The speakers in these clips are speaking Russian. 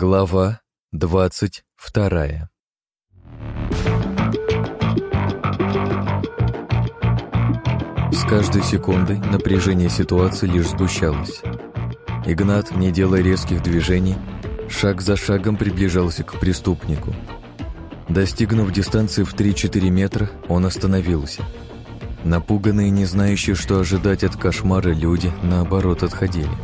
Глава двадцать вторая С каждой секундой напряжение ситуации лишь сгущалось. Игнат, не делая резких движений, шаг за шагом приближался к преступнику. Достигнув дистанции в 3-4 метра, он остановился. Напуганные, не знающие, что ожидать от кошмара, люди, наоборот, отходили.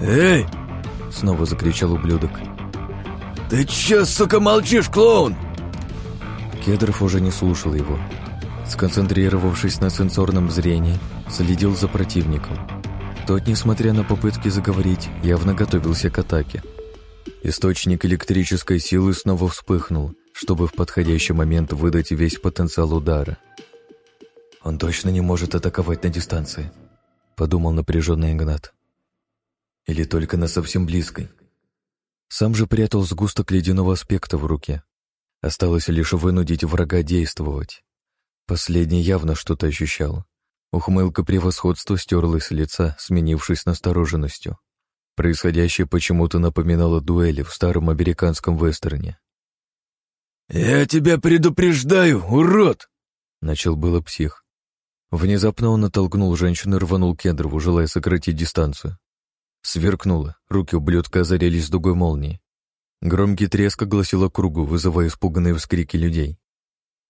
«Эй!» — снова закричал ублюдок. «Ты чё, сука, молчишь, клоун?» Кедров уже не слушал его. Сконцентрировавшись на сенсорном зрении, следил за противником. Тот, несмотря на попытки заговорить, явно готовился к атаке. Источник электрической силы снова вспыхнул, чтобы в подходящий момент выдать весь потенциал удара. «Он точно не может атаковать на дистанции», — подумал напряженный Игнат. «Или только на совсем близкой». Сам же прятал сгусток ледяного аспекта в руке. Осталось лишь вынудить врага действовать. Последний явно что-то ощущал. Ухмылка превосходства стерлась с лица, сменившись настороженностью. Происходящее почему-то напоминало дуэли в старом американском вестерне. «Я тебя предупреждаю, урод!» — начал было псих. Внезапно он оттолкнул женщину и рванул Кедрову, желая сократить дистанцию. Сверкнуло, руки ублюдка озарились дугой молнии. Громкий треск огласил округу, вызывая испуганные вскрики людей.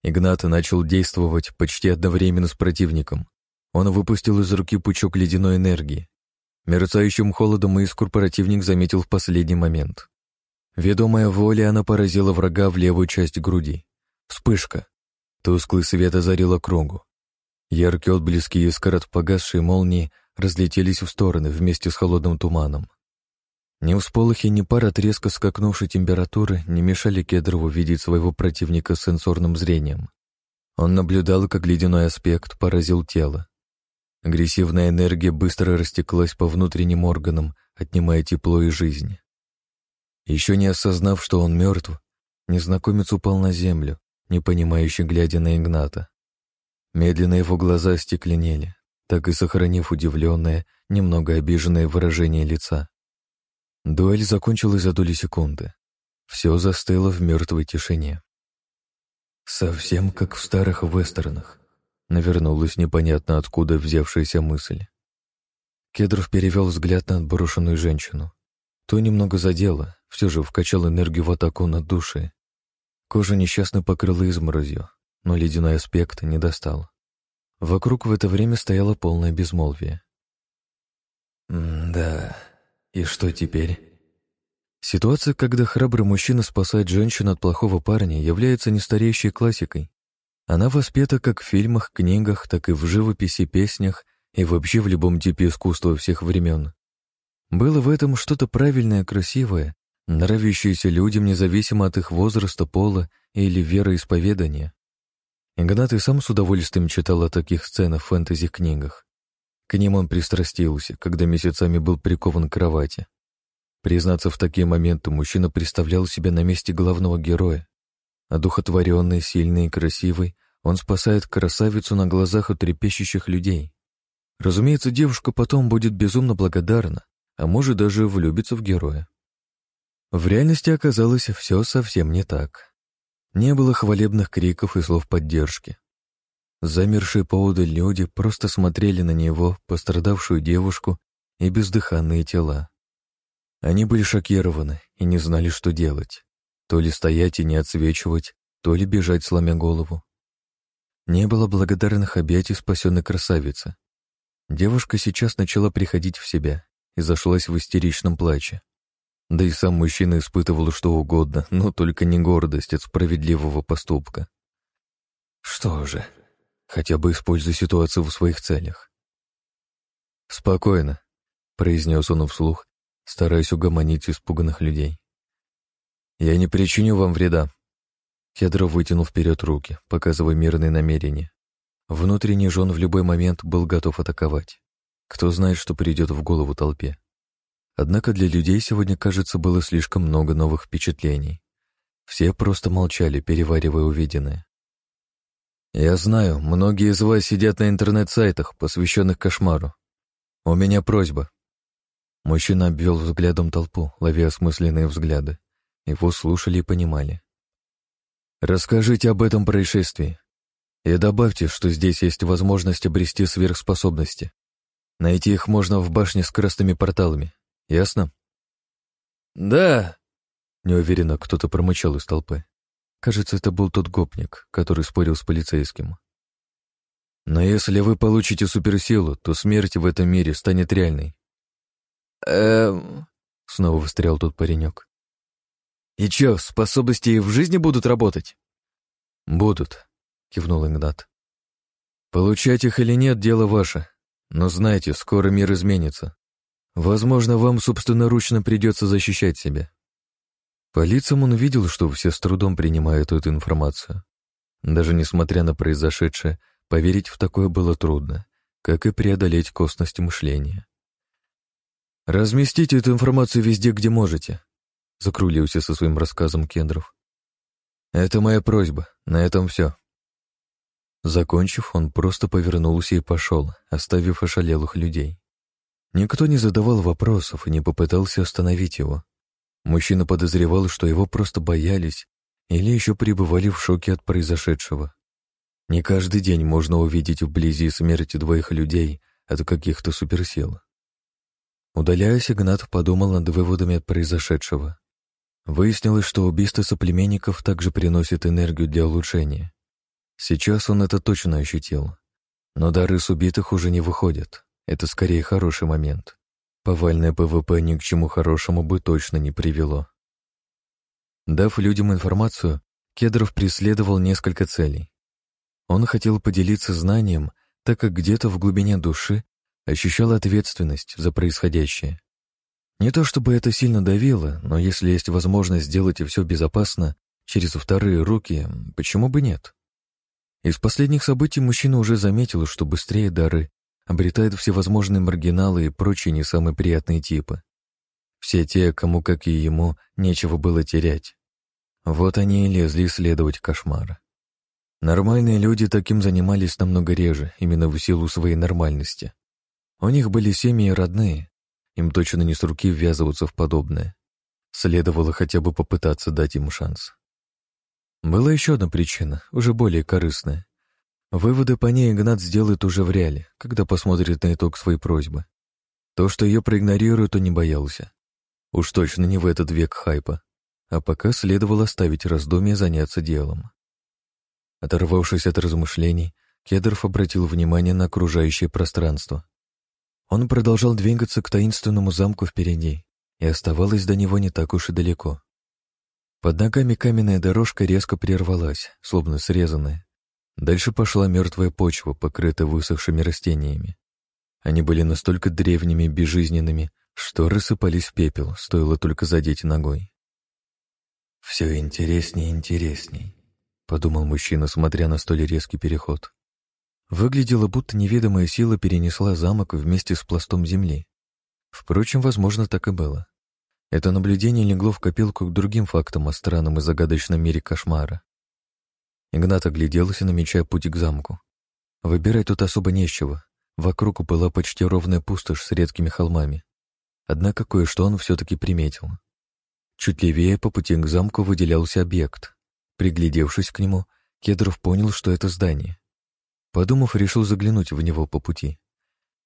Игнат начал действовать почти одновременно с противником. Он выпустил из руки пучок ледяной энергии. Мерцающим холодом искр противник заметил в последний момент. Ведомая воля, она поразила врага в левую часть груди. Вспышка. Тусклый свет озарил округу. Яркие отблески искр от погасшей молнии разлетелись в стороны вместе с холодным туманом. Ни всполохи, ни пара резко скакнувшей температуры не мешали Кедрову видеть своего противника с сенсорным зрением. Он наблюдал, как ледяной аспект поразил тело. Агрессивная энергия быстро растеклась по внутренним органам, отнимая тепло и жизнь. Еще не осознав, что он мертв, незнакомец упал на землю, не понимающий, глядя на Игната. Медленно его глаза остекленели, так и сохранив удивленное, немного обиженное выражение лица. Дуэль закончилась за доли секунды. Все застыло в мертвой тишине. Совсем как в старых вестернах. Навернулась непонятно откуда взявшаяся мысль. Кедров перевел взгляд на отброшенную женщину. То немного задело, все же вкачал энергию в атаку на души. Кожа несчастно покрыла изморозью, но ледяной аспект не достал. Вокруг в это время стояло полное безмолвие. «Да, и что теперь?» Ситуация, когда храбрый мужчина спасает женщину от плохого парня, является нестареющей классикой. Она воспета как в фильмах, книгах, так и в живописи, песнях и вообще в любом типе искусства всех времен. Было в этом что-то правильное, красивое, нравящееся людям независимо от их возраста, пола или вероисповедания. Игнат и сам с удовольствием читал о таких сценах в фэнтези-книгах. К ним он пристрастился, когда месяцами был прикован к кровати. Признаться, в такие моменты мужчина представлял себя на месте главного героя, Одухотворенный, сильный и красивый, он спасает красавицу на глазах у трепещущих людей. Разумеется, девушка потом будет безумно благодарна, а может даже влюбиться в героя. В реальности оказалось все совсем не так. Не было хвалебных криков и слов поддержки. Замершие поодаль люди просто смотрели на него, пострадавшую девушку и бездыханные тела. Они были шокированы и не знали, что делать. То ли стоять и не отсвечивать, то ли бежать, сломя голову. Не было благодарных объятий спасенной красавицы. Девушка сейчас начала приходить в себя и зашлась в истеричном плаче. Да и сам мужчина испытывал что угодно, но только не гордость от справедливого поступка. Что же, хотя бы используй ситуацию в своих целях. «Спокойно», — произнес он вслух, стараясь угомонить испуганных людей. «Я не причиню вам вреда». Кедров вытянул вперед руки, показывая мирные намерения. Внутренний жен в любой момент был готов атаковать. Кто знает, что придет в голову толпе. Однако для людей сегодня, кажется, было слишком много новых впечатлений. Все просто молчали, переваривая увиденное. «Я знаю, многие из вас сидят на интернет-сайтах, посвященных кошмару. У меня просьба». Мужчина обвел взглядом толпу, ловя осмысленные взгляды. Его слушали и понимали. «Расскажите об этом происшествии. И добавьте, что здесь есть возможность обрести сверхспособности. Найти их можно в башне с красными порталами. Ясно?» «Да», — неуверенно кто-то промычал из толпы. Кажется, это был тот гопник, который спорил с полицейским. Но если вы получите суперсилу, то смерть в этом мире станет реальной. Эм... Снова встрял тот паренек. И чё, способности и в жизни будут работать? Будут, кивнул Игнат. Получать их или нет, дело ваше. Но знайте, скоро мир изменится. Возможно, вам собственноручно придется защищать себя. По лицам он видел, что все с трудом принимают эту информацию. Даже несмотря на произошедшее, поверить в такое было трудно, как и преодолеть косность мышления. «Разместите эту информацию везде, где можете», — закрулился со своим рассказом Кендров. «Это моя просьба, на этом все». Закончив, он просто повернулся и пошел, оставив ошалелых людей. Никто не задавал вопросов и не попытался остановить его. Мужчина подозревал, что его просто боялись или еще пребывали в шоке от произошедшего. Не каждый день можно увидеть вблизи смерти двоих людей от каких-то суперсил. Удаляясь, Игнат подумал над выводами от произошедшего. Выяснилось, что убийство соплеменников также приносит энергию для улучшения. Сейчас он это точно ощутил. Но дары с убитых уже не выходят. Это скорее хороший момент. Повальное ПВП ни к чему хорошему бы точно не привело. Дав людям информацию, Кедров преследовал несколько целей. Он хотел поделиться знанием, так как где-то в глубине души ощущал ответственность за происходящее. Не то чтобы это сильно давило, но если есть возможность сделать все безопасно, через вторые руки, почему бы нет? Из последних событий мужчина уже заметил, что быстрее дары обретают всевозможные маргиналы и прочие не самые приятные типы. Все те, кому, как и ему, нечего было терять. Вот они и лезли исследовать кошмара. Нормальные люди таким занимались намного реже, именно в силу своей нормальности. У них были семьи и родные, им точно не с руки ввязываться в подобное. Следовало хотя бы попытаться дать ему шанс. Была еще одна причина, уже более корыстная. Выводы по ней Игнат сделает уже в реале, когда посмотрит на итог своей просьбы. То, что ее проигнорируют, он не боялся. Уж точно не в этот век хайпа. А пока следовало оставить раздумье и заняться делом. Оторвавшись от размышлений, Кедров обратил внимание на окружающее пространство. Он продолжал двигаться к таинственному замку впереди, и оставалось до него не так уж и далеко. Под ногами каменная дорожка резко прервалась, словно срезанная, Дальше пошла мертвая почва, покрытая высохшими растениями. Они были настолько древними и безжизненными, что рассыпались в пепел, стоило только задеть ногой. «Все интереснее и интересней», — подумал мужчина, смотря на столь резкий переход. Выглядело, будто неведомая сила перенесла замок вместе с пластом земли. Впрочем, возможно, так и было. Это наблюдение легло в копилку к другим фактам о странном и загадочном мире кошмара. Игнат огляделся, намечая путь к замку. Выбирать тут особо нечего. Вокруг была почти ровная пустошь с редкими холмами. Однако кое-что он все-таки приметил. Чуть левее по пути к замку выделялся объект. Приглядевшись к нему, Кедров понял, что это здание. Подумав, решил заглянуть в него по пути.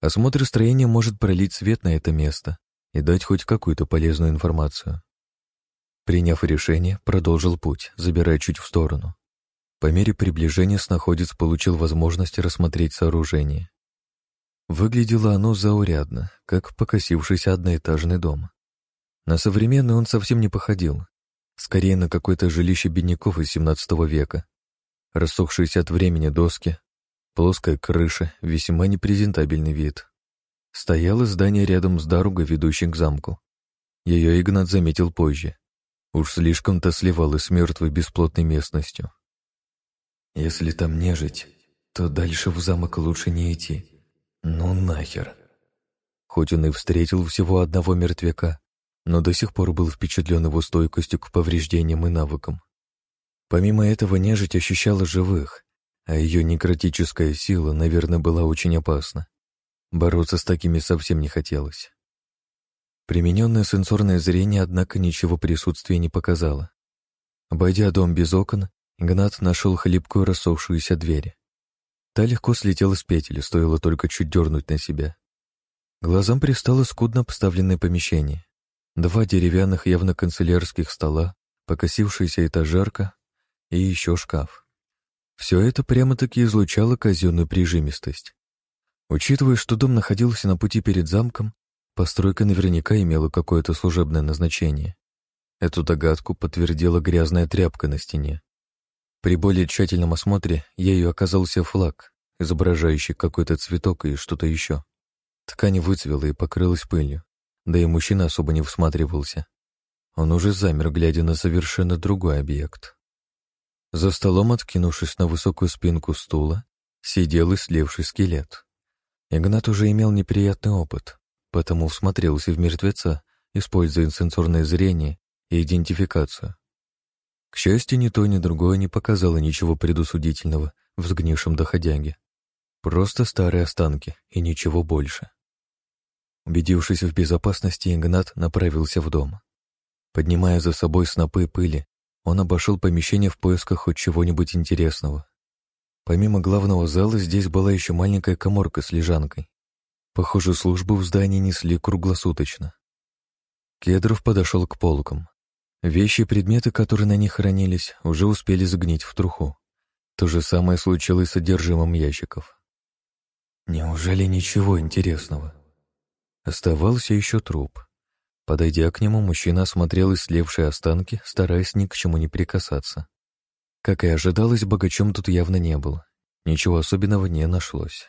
Осмотр строения может пролить свет на это место и дать хоть какую-то полезную информацию. Приняв решение, продолжил путь, забирая чуть в сторону. По мере приближения снаходец получил возможность рассмотреть сооружение. Выглядело оно заурядно, как покосившийся одноэтажный дом. На современный он совсем не походил, скорее на какое-то жилище бедняков из XVII века. Рассохшиеся от времени доски, плоская крыша, весьма непрезентабельный вид. Стояло здание рядом с дорогой, ведущей к замку. Ее Игнат заметил позже. Уж слишком-то сливалось с мертвой бесплотной местностью. Если там нежить, то дальше в замок лучше не идти. Ну нахер. Хоть он и встретил всего одного мертвяка, но до сих пор был впечатлен его стойкостью к повреждениям и навыкам. Помимо этого, нежить ощущала живых, а ее некротическая сила, наверное, была очень опасна. Бороться с такими совсем не хотелось. Примененное сенсорное зрение, однако, ничего присутствия не показало. Обойдя дом без окон, Игнат нашел хлипкую рассохшуюся дверь. Та легко слетела с петель, стоило только чуть дернуть на себя. Глазам пристало скудно обставленное помещение. Два деревянных, явно канцелярских стола, покосившаяся этажерка и еще шкаф. Все это прямо-таки излучало казенную прижимистость. Учитывая, что дом находился на пути перед замком, постройка наверняка имела какое-то служебное назначение. Эту догадку подтвердила грязная тряпка на стене. При более тщательном осмотре ею оказался флаг, изображающий какой-то цветок и что-то еще. Ткань выцвела и покрылась пылью, да и мужчина особо не всматривался. Он уже замер, глядя на совершенно другой объект. За столом, откинувшись на высокую спинку стула, сидел и слевший скелет. Игнат уже имел неприятный опыт, потому всмотрелся в мертвеца, используя сенсорное зрение и идентификацию. К счастью, ни то, ни другое не показало ничего предусудительного в сгнившем доходяге. Просто старые останки и ничего больше. Убедившись в безопасности, Игнат направился в дом. Поднимая за собой снопы пыли, он обошел помещение в поисках хоть чего-нибудь интересного. Помимо главного зала, здесь была еще маленькая коморка с лежанкой. Похоже, службу в здании несли круглосуточно. Кедров подошел к полкам. Вещи и предметы, которые на них хранились, уже успели загнить в труху. То же самое случилось с содержимым ящиков. Неужели ничего интересного? Оставался еще труп. Подойдя к нему, мужчина осмотрел ислевшие останки, стараясь ни к чему не прикасаться. Как и ожидалось, богачом тут явно не был. Ничего особенного не нашлось.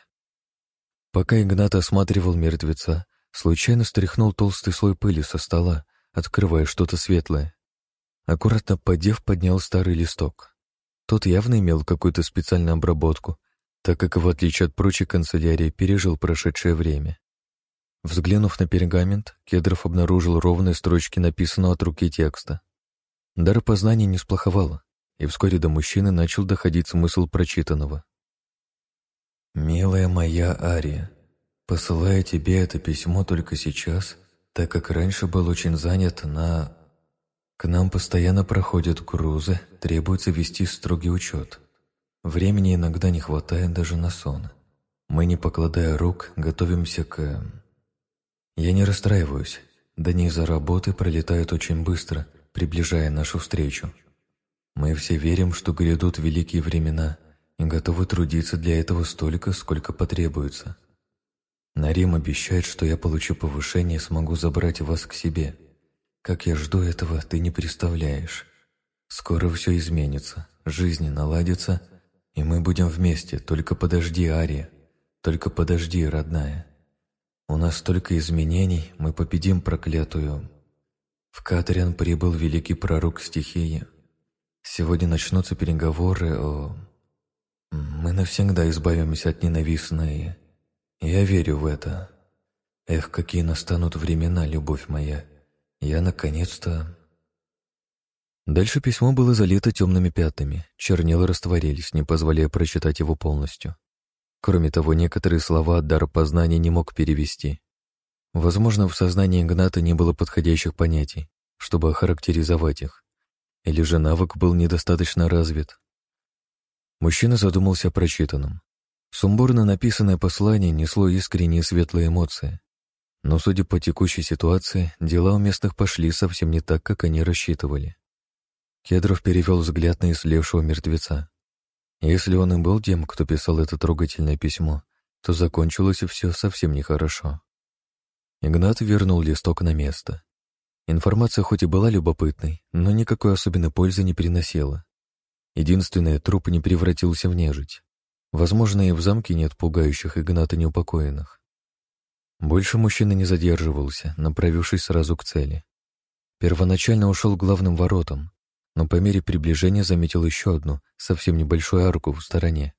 Пока Игнат осматривал мертвеца, случайно стряхнул толстый слой пыли со стола, открывая что-то светлое. Аккуратно подев, поднял старый листок. Тот явно имел какую-то специальную обработку, так как, в отличие от прочей канцелярии, пережил прошедшее время. Взглянув на пергамент, Кедров обнаружил ровные строчки написанного от руки текста. Дар познания не сплоховал, и вскоре до мужчины начал доходить смысл прочитанного. «Милая моя Ария, посылаю тебе это письмо только сейчас, так как раньше был очень занят на... К нам постоянно проходят грузы, требуется вести строгий учет. Времени иногда не хватает даже на сон. Мы, не покладая рук, готовимся к... Я не расстраиваюсь. Дни за работы пролетают очень быстро, приближая нашу встречу. Мы все верим, что грядут великие времена и готовы трудиться для этого столько, сколько потребуется. Нарим обещает, что я получу повышение и смогу забрать вас к себе. Как я жду этого, ты не представляешь. Скоро все изменится, жизнь наладится, и мы будем вместе, только подожди, Ария, только подожди, родная. У нас столько изменений, мы победим проклятую. В Катерин прибыл великий пророк стихии. Сегодня начнутся переговоры о... Мы навсегда избавимся от ненавистной... Я верю в это. Эх, какие настанут времена, любовь моя. Я наконец-то... Дальше письмо было залито темными пятнами, чернила растворились, не позволяя прочитать его полностью. Кроме того, некоторые слова дар познания не мог перевести. Возможно, в сознании Игната не было подходящих понятий, чтобы охарактеризовать их. Или же навык был недостаточно развит. Мужчина задумался о прочитанном. Сумбурно написанное послание несло искренние светлые эмоции. Но, судя по текущей ситуации, дела у местных пошли совсем не так, как они рассчитывали. Кедров перевел взгляд на ислевшего мертвеца. Если он и был тем, кто писал это трогательное письмо, то закончилось все совсем нехорошо. Игнат вернул листок на место. Информация хоть и была любопытной, но никакой особенной пользы не приносила. Единственное, труп не превратился в нежить. Возможно, и в замке нет пугающих Игната неупокоенных. Больше мужчина не задерживался, направившись сразу к цели. Первоначально ушел к главным воротам, но по мере приближения заметил еще одну, совсем небольшую арку в стороне.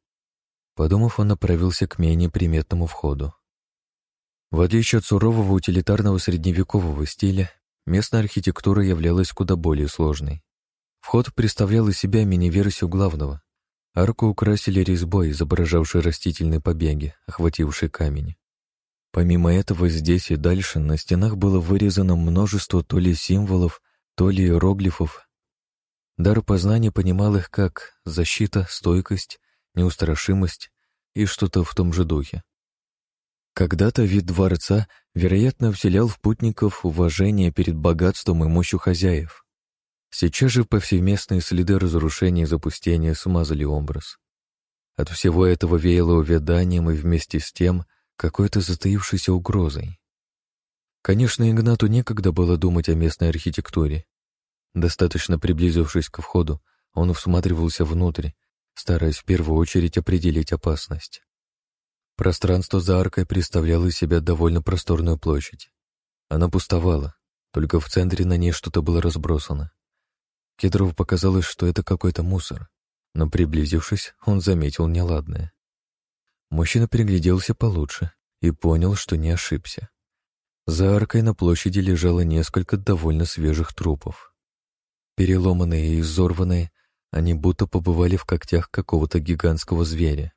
Подумав, он направился к менее приметному входу. В отличие от сурового утилитарного средневекового стиля, местная архитектура являлась куда более сложной. Вход представлял из себя мини-версию главного. Арку украсили резьбой, изображавшей растительные побеги, охватившие камень. Помимо этого, здесь и дальше на стенах было вырезано множество то ли символов, то ли иероглифов. Дар познания понимал их как защита, стойкость, неустрашимость и что-то в том же духе. Когда-то вид дворца, вероятно, вселял в путников уважение перед богатством и мощью хозяев. Сейчас же повсеместные следы разрушения и запустения смазали образ. От всего этого веяло увяданием и вместе с тем какой-то затаившейся угрозой. Конечно, Игнату некогда было думать о местной архитектуре. Достаточно приблизившись к входу, он всматривался внутрь, стараясь в первую очередь определить опасность. Пространство за аркой представляло из себя довольно просторную площадь. Она пустовала, только в центре на ней что-то было разбросано. Кедрову показалось, что это какой-то мусор, но, приблизившись, он заметил неладное. Мужчина пригляделся получше и понял, что не ошибся. За аркой на площади лежало несколько довольно свежих трупов. Переломанные и изорванные, они будто побывали в когтях какого-то гигантского зверя.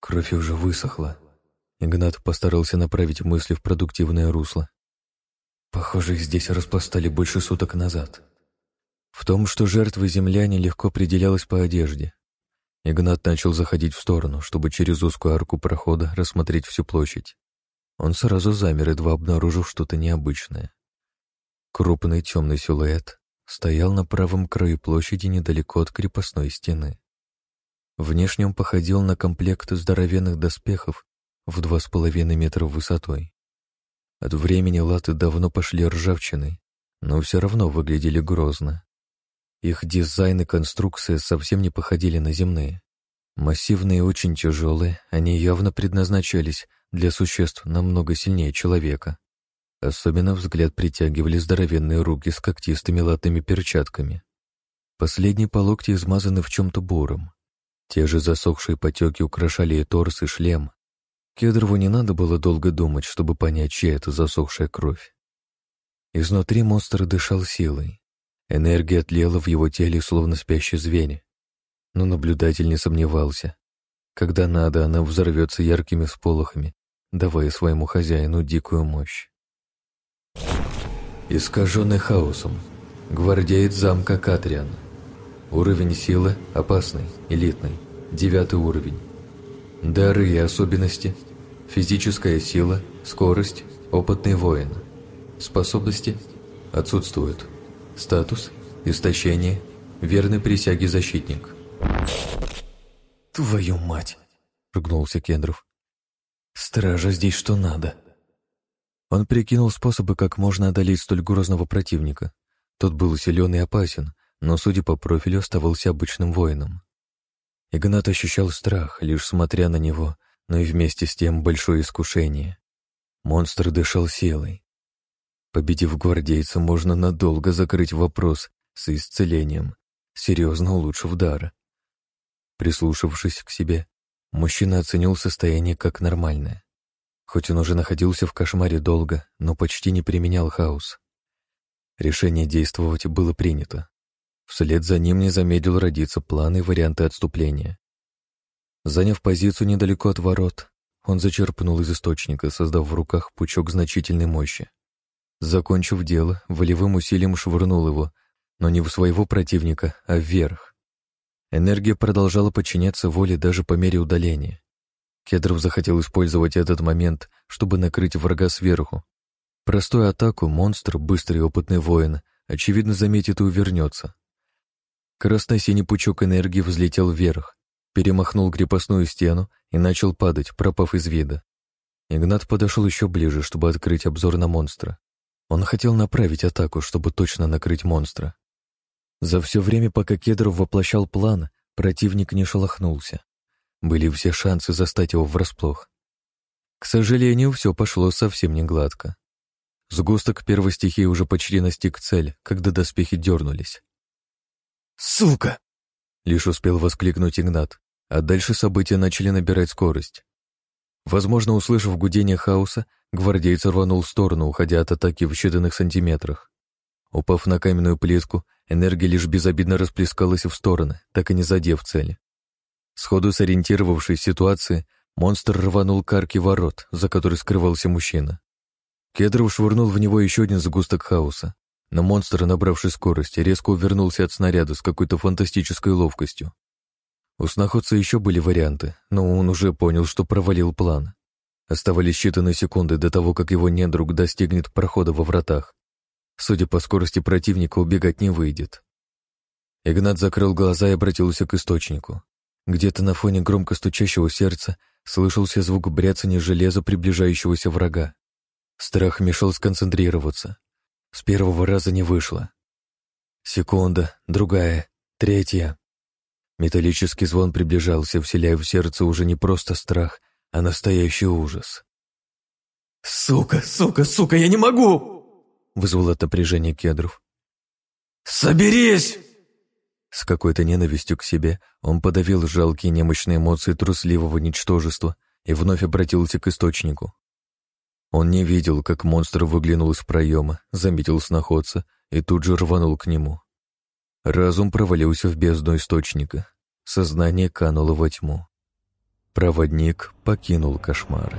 Кровь уже высохла. Игнат постарался направить мысли в продуктивное русло. Похоже, их здесь распластали больше суток назад. В том, что жертвы земляне легко определялась по одежде. Игнат начал заходить в сторону, чтобы через узкую арку прохода рассмотреть всю площадь. Он сразу замер, едва обнаружив что-то необычное. Крупный темный силуэт стоял на правом краю площади недалеко от крепостной стены. Внешне он походил на комплект здоровенных доспехов в два с половиной метра высотой. От времени латы давно пошли ржавчиной, но все равно выглядели грозно. Их дизайн и конструкция совсем не походили на земные. Массивные и очень тяжелые, они явно предназначались для существ намного сильнее человека. Особенно взгляд притягивали здоровенные руки с когтистыми латными перчатками. Последние по локти измазаны в чем-то буром. Те же засохшие потеки украшали и торс, и шлем. Кедрову не надо было долго думать, чтобы понять, чья это засохшая кровь. Изнутри монстр дышал силой. Энергия тлела в его теле, словно спящий зверь. Но наблюдатель не сомневался. Когда надо, она взорвется яркими сполохами, давая своему хозяину дикую мощь. Искаженный хаосом. Гвардеец замка Катриан. Уровень силы опасный, элитный. Девятый уровень. Дары и особенности. Физическая сила, скорость, опытный воин. Способности отсутствуют. Статус истощение, верный присяге защитник. «Твою мать!» — ругнулся Кендров. «Стража здесь что надо!» Он прикинул способы, как можно одолеть столь грозного противника. Тот был силен и опасен, но, судя по профилю, оставался обычным воином. Игнат ощущал страх, лишь смотря на него, но и вместе с тем большое искушение. Монстр дышал силой. Победив гвардейца, можно надолго закрыть вопрос с исцелением, серьезно улучшив дар. Прислушавшись к себе, мужчина оценил состояние как нормальное. Хоть он уже находился в кошмаре долго, но почти не применял хаос. Решение действовать было принято. Вслед за ним не замедлил родиться планы и варианты отступления. Заняв позицию недалеко от ворот, он зачерпнул из источника, создав в руках пучок значительной мощи. Закончив дело, волевым усилием швырнул его, но не в своего противника, а вверх. Энергия продолжала подчиняться воле даже по мере удаления. Кедров захотел использовать этот момент, чтобы накрыть врага сверху. Простую атаку монстр, быстрый и опытный воин, очевидно заметит и увернется. Красно-синий пучок энергии взлетел вверх, перемахнул крепостную стену и начал падать, пропав из вида. Игнат подошел еще ближе, чтобы открыть обзор на монстра. Он хотел направить атаку, чтобы точно накрыть монстра. За все время, пока Кедров воплощал план, противник не шелохнулся. Были все шансы застать его врасплох. К сожалению, все пошло совсем не гладко. Сгусток первой стихии уже почти настиг цель, когда доспехи дернулись. «Сука!» — лишь успел воскликнуть Игнат, а дальше события начали набирать скорость. Возможно, услышав гудение хаоса, гвардейц рванул в сторону, уходя от атаки в считанных сантиметрах. Упав на каменную плитку, энергия лишь безобидно расплескалась в стороны, так и не задев цели. Сходу сориентировавшись в ситуации, Монстр рванул к арке ворот, за которой скрывался мужчина. Кедров швырнул в него еще один сгусток хаоса, но монстр, набравший скорость, резко увернулся от снаряда с какой-то фантастической ловкостью. У сноходца еще были варианты, но он уже понял, что провалил план. Оставались считанные секунды до того, как его недруг достигнет прохода во вратах. Судя по скорости противника, убегать не выйдет. Игнат закрыл глаза и обратился к источнику. Где-то на фоне громко стучащего сердца слышался звук бряцания железа приближающегося врага. Страх мешал сконцентрироваться. С первого раза не вышло. Секунда, другая, третья. Металлический звон приближался, вселяя в сердце уже не просто страх, а настоящий ужас. «Сука, сука, сука, я не могу!» вызвал это напряжение кедров. «Соберись!» С какой-то ненавистью к себе он подавил жалкие немощные эмоции трусливого ничтожества и вновь обратился к источнику. Он не видел, как монстр выглянул из проема, заметил сноходца и тут же рванул к нему. Разум провалился в бездну источника, сознание кануло во тьму. Проводник покинул кошмары.